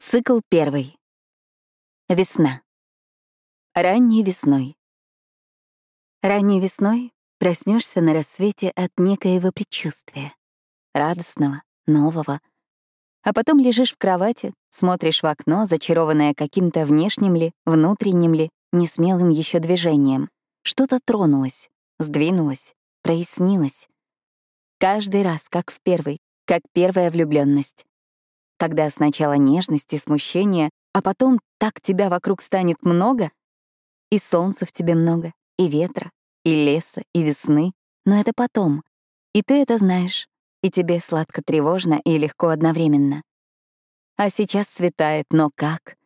Цикл первый. Весна. Ранней весной. Ранней весной проснешься на рассвете от некоего предчувствия. Радостного, нового. А потом лежишь в кровати, смотришь в окно, зачарованная каким-то внешним ли, внутренним ли, несмелым еще движением. Что-то тронулось, сдвинулось, прояснилось. Каждый раз, как в первый, как первая влюбленность когда сначала нежность и смущение, а потом так тебя вокруг станет много, и солнца в тебе много, и ветра, и леса, и весны, но это потом, и ты это знаешь, и тебе сладко-тревожно и легко одновременно. А сейчас светает, но как?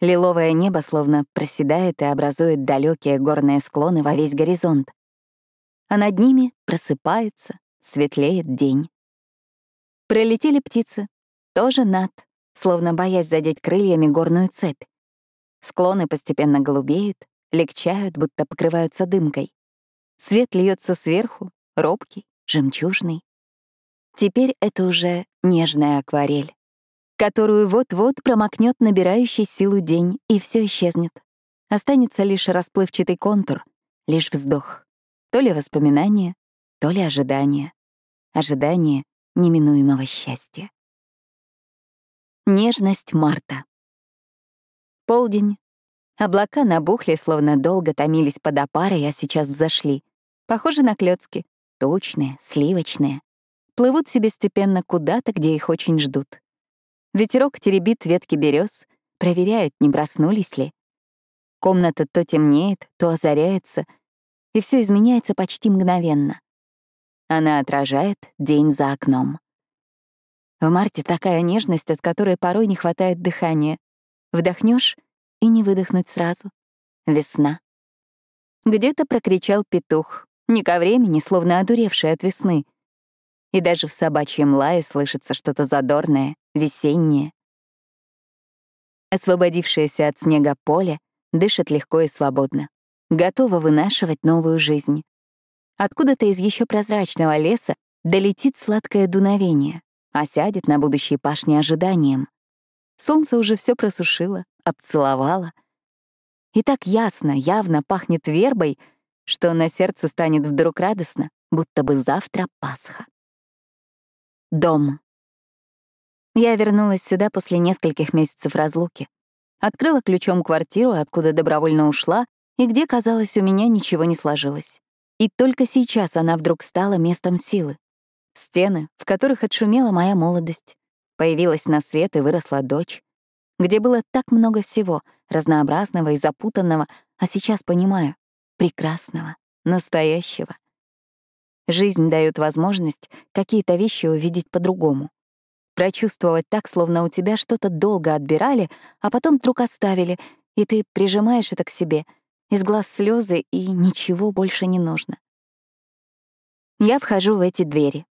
Лиловое небо словно проседает и образует далекие горные склоны во весь горизонт. А над ними просыпается, светлеет день. Пролетели птицы, тоже над, словно боясь задеть крыльями горную цепь. Склоны постепенно голубеют, легчают, будто покрываются дымкой. Свет льется сверху, робкий, жемчужный. Теперь это уже нежная акварель, которую вот-вот промокнет набирающий силу день, и все исчезнет. Останется лишь расплывчатый контур, лишь вздох. То ли воспоминание, то ли ожидание. Ожидание неминуемого счастья. Нежность марта. Полдень. Облака набухли, словно долго томились под опарой, а сейчас взошли. Похожи на клёцки. Тучные, сливочные. Плывут себе степенно куда-то, где их очень ждут. Ветерок теребит ветки берез, проверяет, не проснулись ли. Комната то темнеет, то озаряется, и все изменяется почти мгновенно. Она отражает день за окном. В марте такая нежность, от которой порой не хватает дыхания. Вдохнешь и не выдохнуть сразу. Весна. Где-то прокричал петух, не ко времени, словно одуревший от весны. И даже в собачьем лае слышится что-то задорное, весеннее. Освободившееся от снега поле дышит легко и свободно. Готово вынашивать новую жизнь. Откуда-то из еще прозрачного леса долетит сладкое дуновение а сядет на будущей пашне ожиданием. Солнце уже все просушило, обцеловало. И так ясно, явно пахнет вербой, что на сердце станет вдруг радостно, будто бы завтра Пасха. Дом. Я вернулась сюда после нескольких месяцев разлуки. Открыла ключом квартиру, откуда добровольно ушла, и где, казалось, у меня ничего не сложилось. И только сейчас она вдруг стала местом силы, Стены, в которых отшумела моя молодость. Появилась на свет и выросла дочь. Где было так много всего, разнообразного и запутанного, а сейчас понимаю — прекрасного, настоящего. Жизнь дает возможность какие-то вещи увидеть по-другому. Прочувствовать так, словно у тебя что-то долго отбирали, а потом вдруг оставили, и ты прижимаешь это к себе, из глаз слезы, и ничего больше не нужно. Я вхожу в эти двери.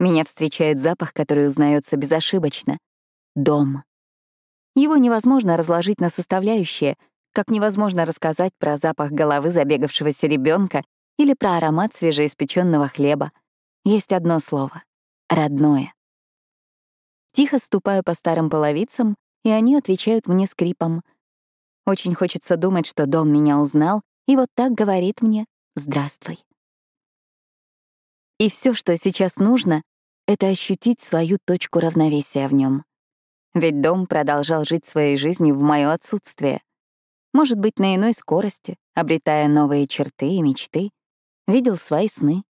Меня встречает запах, который узнается безошибочно. Дом. Его невозможно разложить на составляющие, как невозможно рассказать про запах головы забегавшегося ребенка или про аромат свежеиспеченного хлеба. Есть одно слово — родное. Тихо ступаю по старым половицам, и они отвечают мне скрипом. Очень хочется думать, что дом меня узнал, и вот так говорит мне «Здравствуй». И все, что сейчас нужно, это ощутить свою точку равновесия в нем. Ведь дом продолжал жить своей жизнью в мое отсутствие. Может быть, на иной скорости, обретая новые черты и мечты, видел свои сны.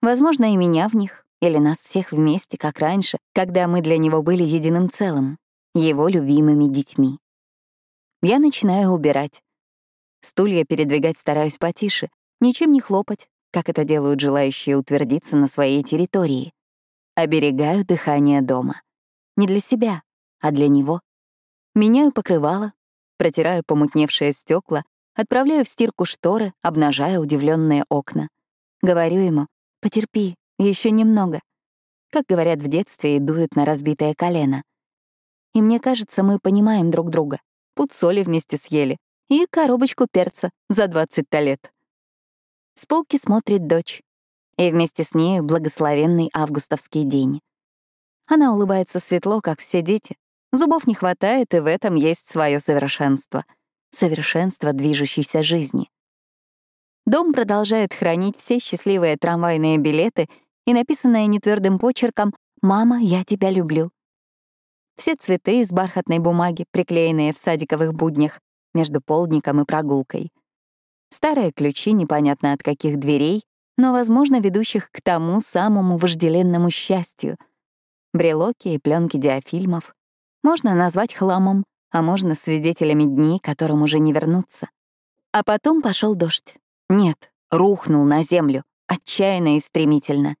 Возможно, и меня в них, или нас всех вместе, как раньше, когда мы для него были единым целым, его любимыми детьми. Я начинаю убирать. Стулья передвигать стараюсь потише, ничем не хлопать, как это делают желающие утвердиться на своей территории. Оберегаю дыхание дома. Не для себя, а для него. Меняю покрывало, протираю помутневшие стекла, отправляю в стирку шторы, обнажая удивленные окна. Говорю ему, потерпи, еще немного. Как говорят в детстве и дуют на разбитое колено. И мне кажется, мы понимаем друг друга. Пуд соли вместе съели и коробочку перца за 20 лет. С полки смотрит дочь и вместе с нею благословенный августовский день. Она улыбается светло, как все дети, Зубов не хватает, и в этом есть свое совершенство. Совершенство движущейся жизни. Дом продолжает хранить все счастливые трамвайные билеты и написанное нетвердым почерком «Мама, я тебя люблю». Все цветы из бархатной бумаги, приклеенные в садиковых буднях, между полдником и прогулкой. Старые ключи непонятно от каких дверей, но, возможно, ведущих к тому самому вожделенному счастью. Брелоки и пленки диафильмов. Можно назвать хламом, а можно свидетелями дней, которым уже не вернуться. А потом пошел дождь. Нет, рухнул на землю, отчаянно и стремительно.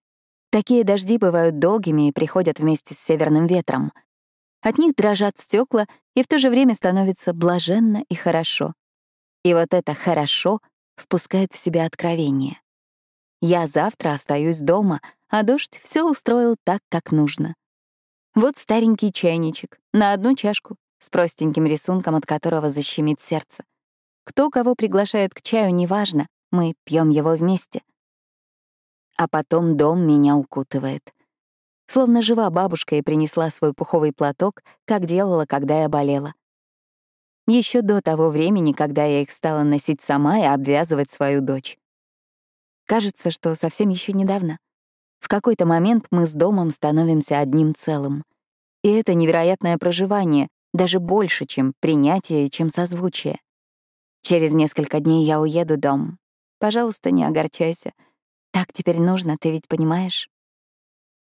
Такие дожди бывают долгими и приходят вместе с северным ветром. От них дрожат стекла, и в то же время становится блаженно и хорошо. И вот это «хорошо» впускает в себя откровение. Я завтра остаюсь дома, а дождь все устроил так, как нужно. Вот старенький чайничек на одну чашку с простеньким рисунком, от которого защемит сердце. Кто кого приглашает к чаю, неважно, мы пьем его вместе. А потом дом меня укутывает. Словно жива бабушка и принесла свой пуховый платок, как делала, когда я болела. Еще до того времени, когда я их стала носить сама и обвязывать свою дочь. Кажется, что совсем еще недавно. В какой-то момент мы с домом становимся одним целым. И это невероятное проживание, даже больше, чем принятие чем созвучие. Через несколько дней я уеду дом. Пожалуйста, не огорчайся. Так теперь нужно, ты ведь понимаешь?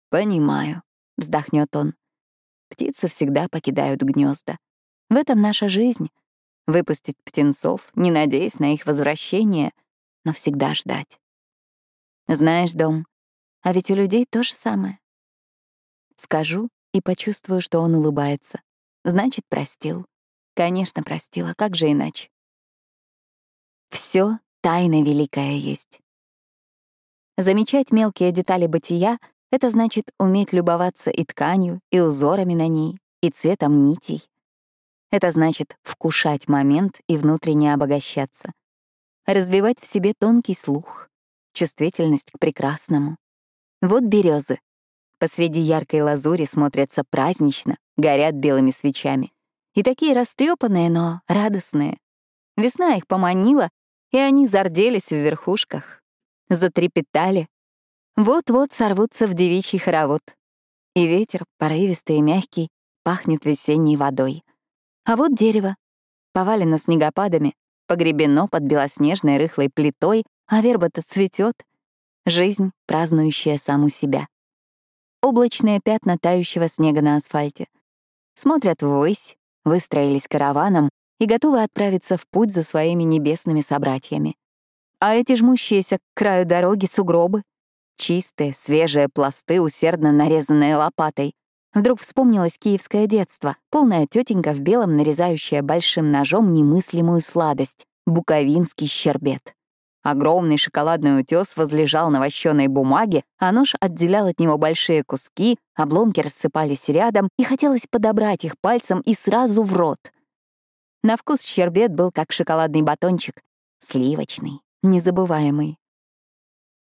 Понимаю, вздохнет он. Птицы всегда покидают гнезда. В этом наша жизнь. Выпустить птенцов, не надеясь на их возвращение, но всегда ждать. Знаешь, дом, а ведь у людей то же самое. Скажу и почувствую, что он улыбается. Значит, простил. Конечно, простила, как же иначе? Все тайна великая есть. Замечать мелкие детали бытия — это значит уметь любоваться и тканью, и узорами на ней, и цветом нитей. Это значит вкушать момент и внутренне обогащаться. Развивать в себе тонкий слух, чувствительность к прекрасному. Вот березы. Посреди яркой лазури смотрятся празднично, горят белыми свечами. И такие растрепанные, но радостные. Весна их поманила, и они зарделись в верхушках. Затрепетали. Вот-вот сорвутся в девичий хоровод. И ветер, порывистый и мягкий, пахнет весенней водой. А вот дерево. Повалено снегопадами, погребено под белоснежной рыхлой плитой, а верба-то цветет. Жизнь, празднующая саму себя. Облачные пятна тающего снега на асфальте. Смотрят ввысь, выстроились караваном и готовы отправиться в путь за своими небесными собратьями. А эти жмущиеся к краю дороги сугробы, чистые, свежие пласты, усердно нарезанные лопатой. Вдруг вспомнилось киевское детство, полная тетенька в белом, нарезающая большим ножом немыслимую сладость — буковинский щербет. Огромный шоколадный утес возлежал на вощеной бумаге, а нож отделял от него большие куски, обломки рассыпались рядом, и хотелось подобрать их пальцем и сразу в рот. На вкус щербет был как шоколадный батончик, сливочный, незабываемый.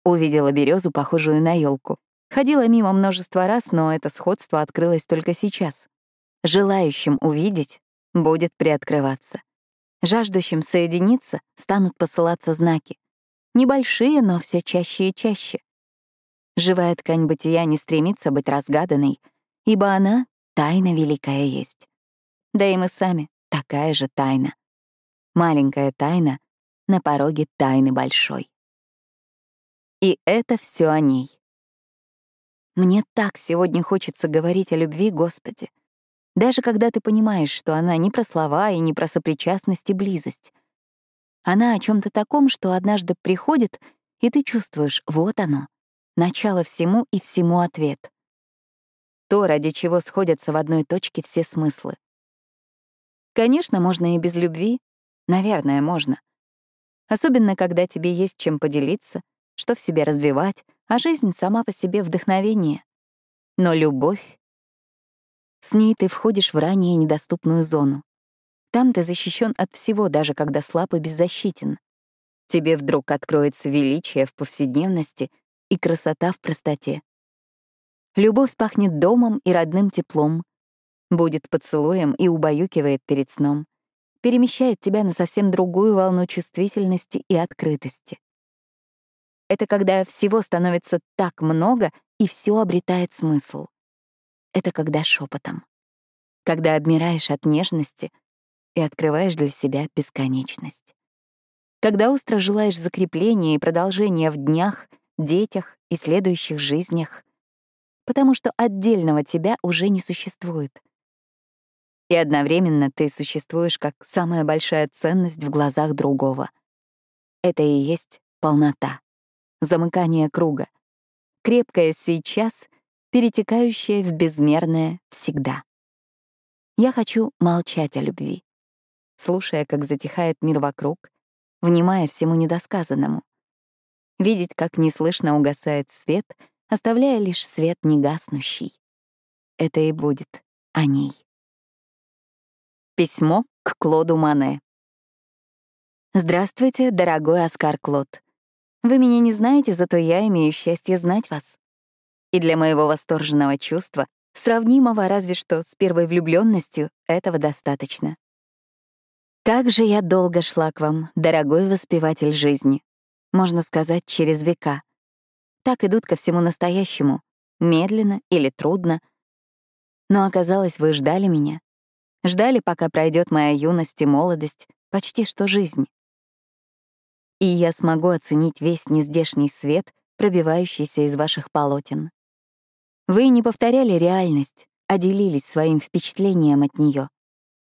Увидела березу, похожую на елку. Ходила мимо множество раз, но это сходство открылось только сейчас. Желающим увидеть будет приоткрываться. Жаждущим соединиться станут посылаться знаки. Небольшие, но все чаще и чаще. Живая ткань бытия не стремится быть разгаданной, ибо она — тайна великая есть. Да и мы сами — такая же тайна. Маленькая тайна на пороге тайны большой. И это все о ней. Мне так сегодня хочется говорить о любви, Господи. Даже когда ты понимаешь, что она не про слова и не про сопричастность и близость. Она о чем то таком, что однажды приходит, и ты чувствуешь, вот оно, начало всему и всему ответ. То, ради чего сходятся в одной точке все смыслы. Конечно, можно и без любви. Наверное, можно. Особенно, когда тебе есть чем поделиться, что в себе развивать, а жизнь сама по себе вдохновение. Но любовь... С ней ты входишь в ранее недоступную зону. Там ты защищен от всего, даже когда слаб и беззащитен. Тебе вдруг откроется величие в повседневности и красота в простоте. Любовь пахнет домом и родным теплом. будет поцелуем и убаюкивает перед сном, перемещает тебя на совсем другую волну чувствительности и открытости. Это когда всего становится так много, и все обретает смысл. Это когда шепотом. Когда обмираешь от нежности и открываешь для себя бесконечность. Когда остро желаешь закрепления и продолжения в днях, детях и следующих жизнях. Потому что отдельного тебя уже не существует. И одновременно ты существуешь как самая большая ценность в глазах другого. Это и есть полнота, замыкание круга, крепкое сейчас, перетекающее в безмерное всегда. Я хочу молчать о любви, слушая, как затихает мир вокруг, внимая всему недосказанному. Видеть, как неслышно угасает свет, оставляя лишь свет негаснущий. Это и будет о ней. Письмо к Клоду Мане. Здравствуйте, дорогой Оскар Клод. Вы меня не знаете, зато я имею счастье знать вас. И для моего восторженного чувства, сравнимого разве что с первой влюбленностью, этого достаточно. Как же я долго шла к вам, дорогой воспеватель жизни. Можно сказать, через века. Так идут ко всему настоящему, медленно или трудно. Но оказалось, вы ждали меня. Ждали, пока пройдет моя юность и молодость, почти что жизнь. И я смогу оценить весь нездешний свет, пробивающийся из ваших полотен. Вы не повторяли реальность, а делились своим впечатлением от нее.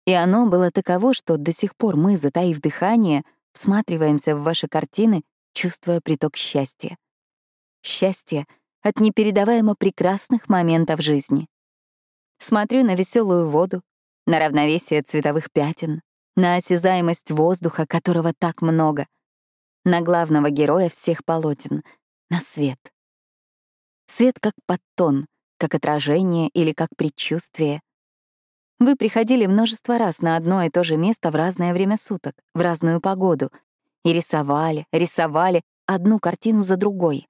И оно было таково, что до сих пор мы, затаив дыхание, всматриваемся в ваши картины, чувствуя приток счастья. Счастье от непередаваемо прекрасных моментов жизни. Смотрю на веселую воду, на равновесие цветовых пятен, на осязаемость воздуха, которого так много, на главного героя всех полотен, на свет. Свет как подтон, как отражение или как предчувствие, вы приходили множество раз на одно и то же место в разное время суток, в разную погоду, и рисовали, рисовали одну картину за другой.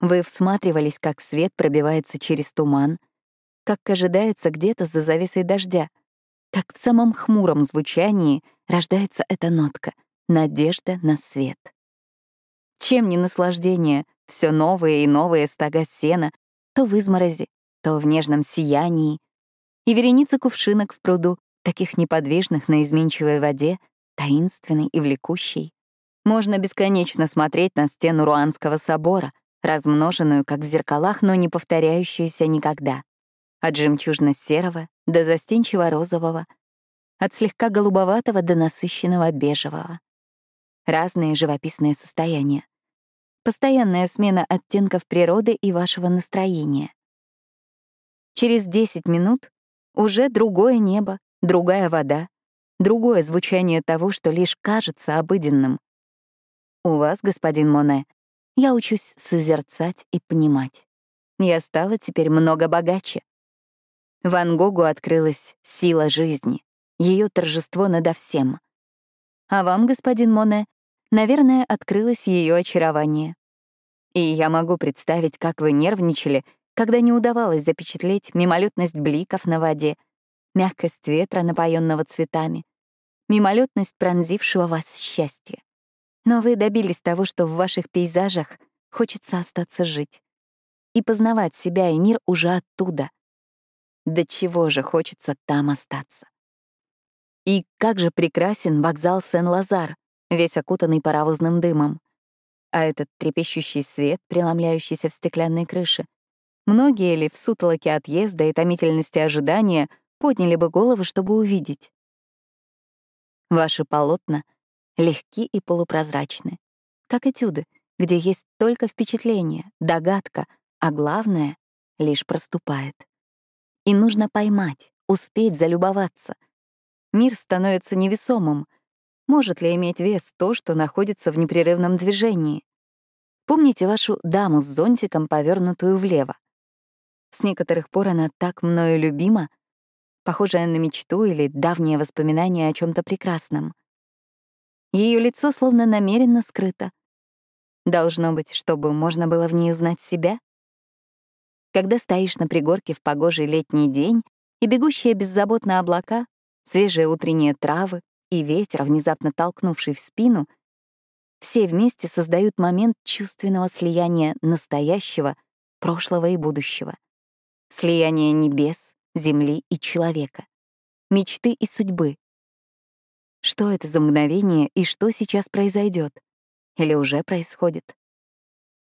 Вы всматривались, как свет пробивается через туман, как ожидается где-то за завесой дождя, как в самом хмуром звучании рождается эта нотка — надежда на свет. Чем не наслаждение, все новые и новые стога сена, то в изморози, то в нежном сиянии, и вереница кувшинок в пруду, таких неподвижных на изменчивой воде, таинственной и влекущей. Можно бесконечно смотреть на стену Руанского собора, размноженную, как в зеркалах, но не повторяющуюся никогда. От жемчужно-серого до застенчиво-розового, от слегка голубоватого до насыщенного бежевого. Разные живописные состояния. Постоянная смена оттенков природы и вашего настроения. Через 10 минут уже другое небо, другая вода, другое звучание того, что лишь кажется обыденным. У вас, господин Моне, я учусь созерцать и понимать. Я стала теперь много богаче. Ван Гогу открылась сила жизни, ее торжество надо всем. А вам, господин Моне, наверное, открылось ее очарование. И я могу представить, как вы нервничали, когда не удавалось запечатлеть мимолетность бликов на воде, мягкость ветра, напоенного цветами, мимолетность пронзившего вас счастья. Но вы добились того, что в ваших пейзажах хочется остаться жить и познавать себя и мир уже оттуда. До чего же хочется там остаться? И как же прекрасен вокзал Сен-Лазар, весь окутанный паровозным дымом. А этот трепещущий свет, преломляющийся в стеклянной крыше, Многие ли в сутолоке отъезда и томительности ожидания подняли бы головы, чтобы увидеть? Ваши полотна легки и полупрозрачны, как этюды, где есть только впечатление, догадка, а главное — лишь проступает. И нужно поймать, успеть залюбоваться. Мир становится невесомым. Может ли иметь вес то, что находится в непрерывном движении? Помните вашу даму с зонтиком, повернутую влево? С некоторых пор она так мною любима, похожая на мечту или давнее воспоминание о чем то прекрасном. Ее лицо словно намеренно скрыто. Должно быть, чтобы можно было в ней узнать себя. Когда стоишь на пригорке в погожий летний день и бегущие беззаботно облака, свежие утренние травы и ветер, внезапно толкнувший в спину, все вместе создают момент чувственного слияния настоящего, прошлого и будущего. Слияние небес, земли и человека, мечты и судьбы. Что это за мгновение и что сейчас произойдет? Или уже происходит?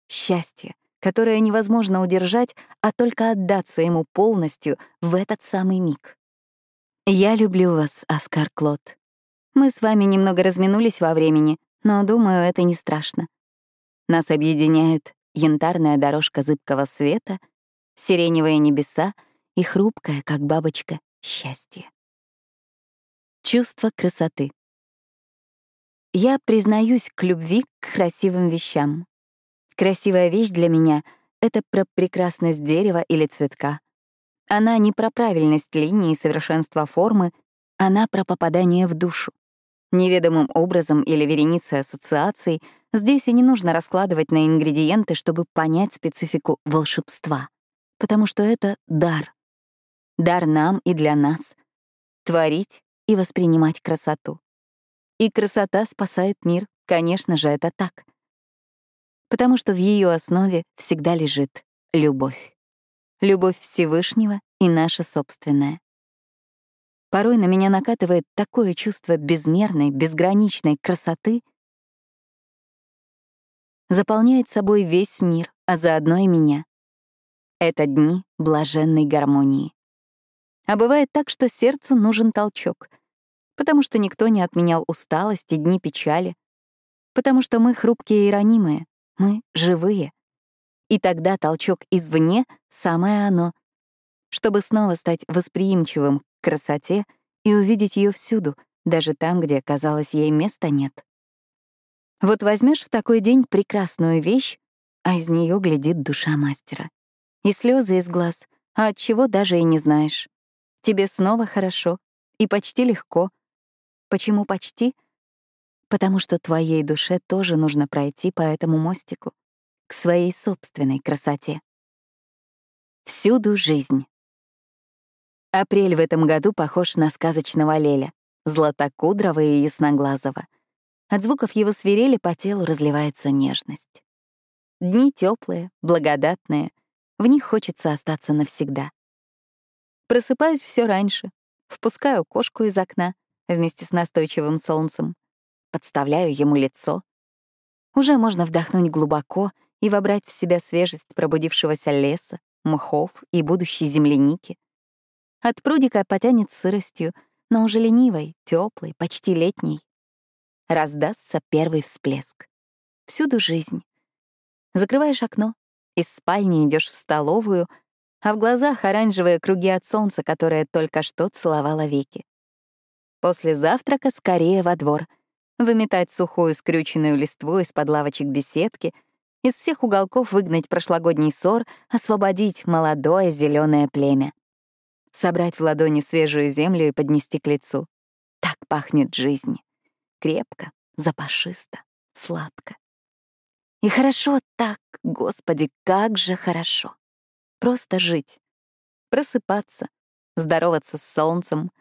Счастье, которое невозможно удержать, а только отдаться ему полностью в этот самый миг. Я люблю вас, Оскар Клод. Мы с вами немного разминулись во времени, но, думаю, это не страшно. Нас объединяют янтарная дорожка зыбкого света, сиреневые небеса и хрупкое, как бабочка, счастье. Чувство красоты. Я признаюсь к любви к красивым вещам. Красивая вещь для меня — это про прекрасность дерева или цветка. Она не про правильность линии и совершенство формы, она про попадание в душу. Неведомым образом или вереницей ассоциаций здесь и не нужно раскладывать на ингредиенты, чтобы понять специфику волшебства, потому что это дар. Дар нам и для нас — творить и воспринимать красоту. И красота спасает мир, конечно же, это так потому что в ее основе всегда лежит любовь. Любовь Всевышнего и наша собственная. Порой на меня накатывает такое чувство безмерной, безграничной красоты, заполняет собой весь мир, а заодно и меня. Это дни блаженной гармонии. А бывает так, что сердцу нужен толчок, потому что никто не отменял усталость и дни печали, потому что мы хрупкие и ранимые, мы живые. И тогда толчок извне — самое оно. Чтобы снова стать восприимчивым к красоте и увидеть ее всюду, даже там, где, казалось, ей места нет. Вот возьмешь в такой день прекрасную вещь, а из нее глядит душа мастера. И слезы из глаз, а от чего даже и не знаешь. Тебе снова хорошо и почти легко. Почему почти? потому что твоей душе тоже нужно пройти по этому мостику к своей собственной красоте. Всюду жизнь. Апрель в этом году похож на сказочного Леля, златокудрого и ясноглазого. От звуков его свирели по телу разливается нежность. Дни теплые, благодатные, в них хочется остаться навсегда. Просыпаюсь все раньше, впускаю кошку из окна вместе с настойчивым солнцем, подставляю ему лицо. Уже можно вдохнуть глубоко и вобрать в себя свежесть пробудившегося леса, мхов и будущей земляники. От прудика потянет сыростью, но уже ленивой, теплой, почти летней. Раздастся первый всплеск. Всюду жизнь. Закрываешь окно, из спальни идешь в столовую, а в глазах оранжевые круги от солнца, которое только что целовало веки. После завтрака скорее во двор — выметать сухую скрюченную листву из-под лавочек беседки, из всех уголков выгнать прошлогодний ссор, освободить молодое зеленое племя. Собрать в ладони свежую землю и поднести к лицу. Так пахнет жизнь. Крепко, запашисто, сладко. И хорошо так, Господи, как же хорошо. Просто жить. Просыпаться, здороваться с солнцем,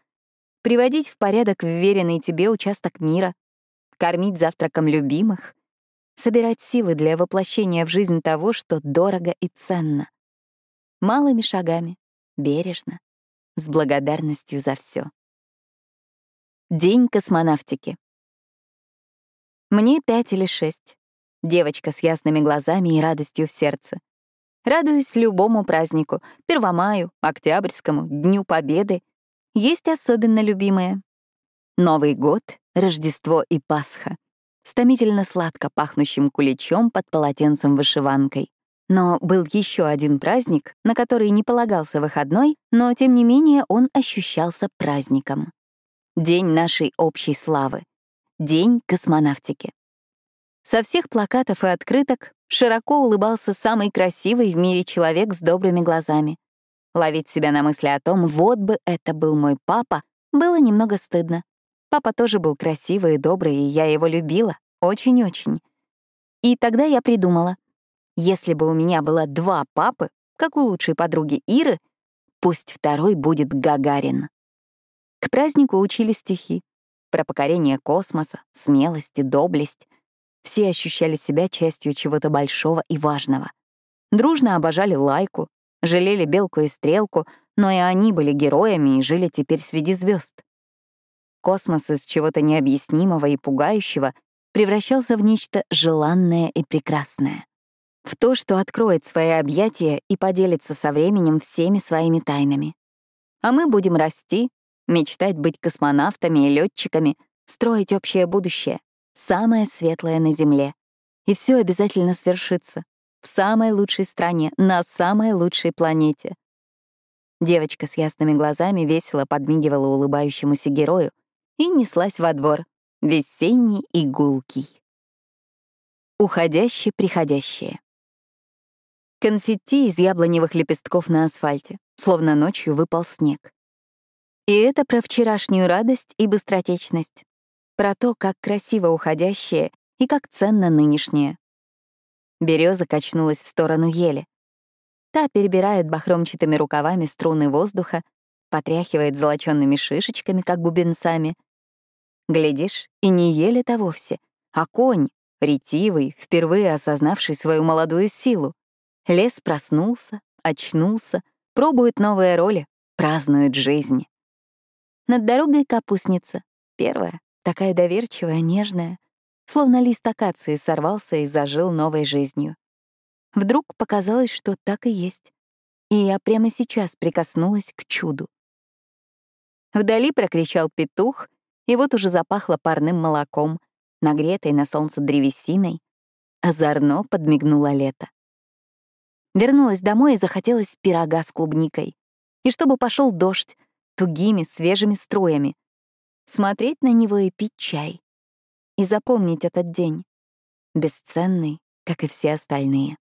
приводить в порядок вверенный тебе участок мира, кормить завтраком любимых, собирать силы для воплощения в жизнь того, что дорого и ценно. Малыми шагами, бережно, с благодарностью за все. День космонавтики. Мне пять или шесть. Девочка с ясными глазами и радостью в сердце. Радуюсь любому празднику — Первомаю, Октябрьскому, Дню Победы. Есть особенно любимые. Новый год Рождество и Пасха, с томительно сладко пахнущим куличом под полотенцем-вышиванкой. Но был еще один праздник, на который не полагался выходной, но, тем не менее, он ощущался праздником. День нашей общей славы. День космонавтики. Со всех плакатов и открыток широко улыбался самый красивый в мире человек с добрыми глазами. Ловить себя на мысли о том, вот бы это был мой папа, было немного стыдно. Папа тоже был красивый и добрый, и я его любила. Очень-очень. И тогда я придумала, если бы у меня было два папы, как у лучшей подруги Иры, пусть второй будет Гагарин. К празднику учили стихи про покорение космоса, смелость и доблесть. Все ощущали себя частью чего-то большого и важного. Дружно обожали лайку, жалели белку и стрелку, но и они были героями и жили теперь среди звезд. Космос из чего-то необъяснимого и пугающего превращался в нечто желанное и прекрасное. В то, что откроет свои объятия и поделится со временем всеми своими тайнами. А мы будем расти, мечтать быть космонавтами и летчиками, строить общее будущее, самое светлое на Земле. И все обязательно свершится. В самой лучшей стране, на самой лучшей планете. Девочка с ясными глазами весело подмигивала улыбающемуся герою и неслась во двор, весенний и гулкий. Уходящие-приходящие. Конфетти из яблоневых лепестков на асфальте, словно ночью выпал снег. И это про вчерашнюю радость и быстротечность. Про то, как красиво уходящее и как ценно нынешнее. Береза качнулась в сторону ели. Та перебирает бахромчатыми рукавами струны воздуха, потряхивает золочёными шишечками, как бубенцами. Глядишь, и не ели-то вовсе, а конь, ретивый, впервые осознавший свою молодую силу. Лес проснулся, очнулся, пробует новые роли, празднует жизнь. Над дорогой капустница. Первая, такая доверчивая, нежная. Словно лист акации сорвался и зажил новой жизнью. Вдруг показалось, что так и есть. И я прямо сейчас прикоснулась к чуду. Вдали прокричал петух, и вот уже запахло парным молоком, нагретой на солнце древесиной. Озорно подмигнуло лето. Вернулась домой и захотелось пирога с клубникой. И чтобы пошел дождь, тугими, свежими струями, смотреть на него и пить чай. И запомнить этот день, бесценный, как и все остальные.